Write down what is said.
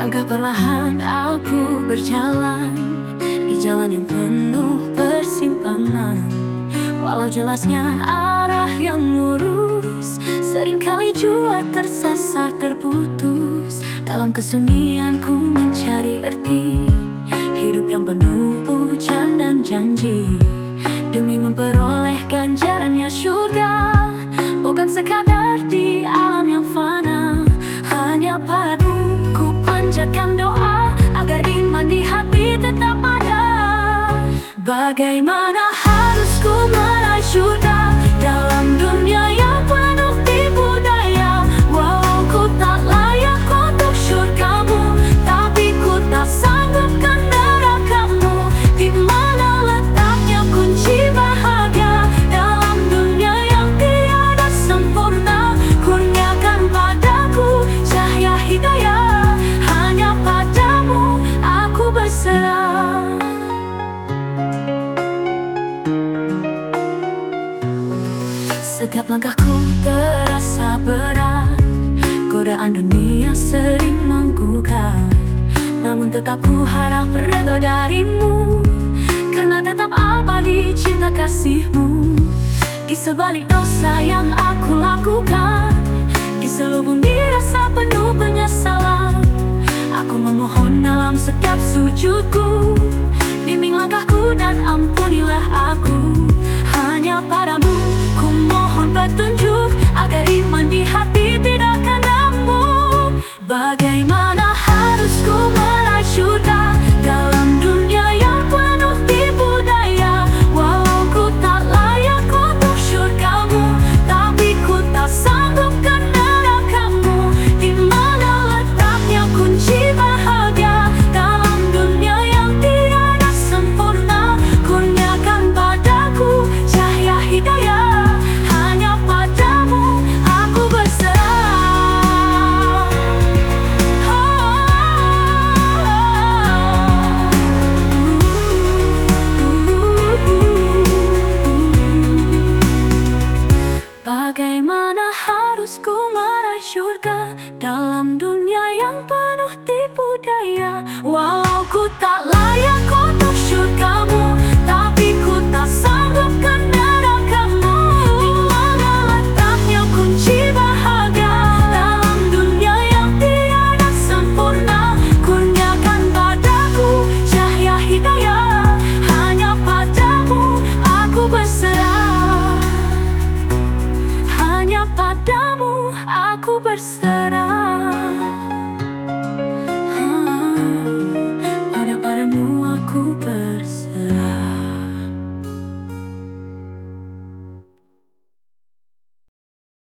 Langkah perlahan aku berjalan Di jalan yang penuh persimpangan. Walau jelasnya arah yang lurus Seringkali jua tersasar terputus. Dalam kesunyian ku mencari arti Hidup yang penuh hujan dan janji. Demi memperoleh ganjarannya surga Bukan sekadar di panjatkan doa Agar iman di hati tetap ada. Bagaimana Setiap langkahku terasa berat. Godaan dunia sering menggugah Namun tetap ku harap redha darimu. Karena tetap abadi cinta kasihmu. Di sebalik dosa yang aku lakukan. Di selubung dirasa penuh penyesalan. Aku memohon dalam setiap sujudku. Bimbing langkahku dan ampunilah aku. Hanya padamu Bagaimana harus ku meraih Dalam dunia yang penuh tipu daya Walau ku tak layak untuk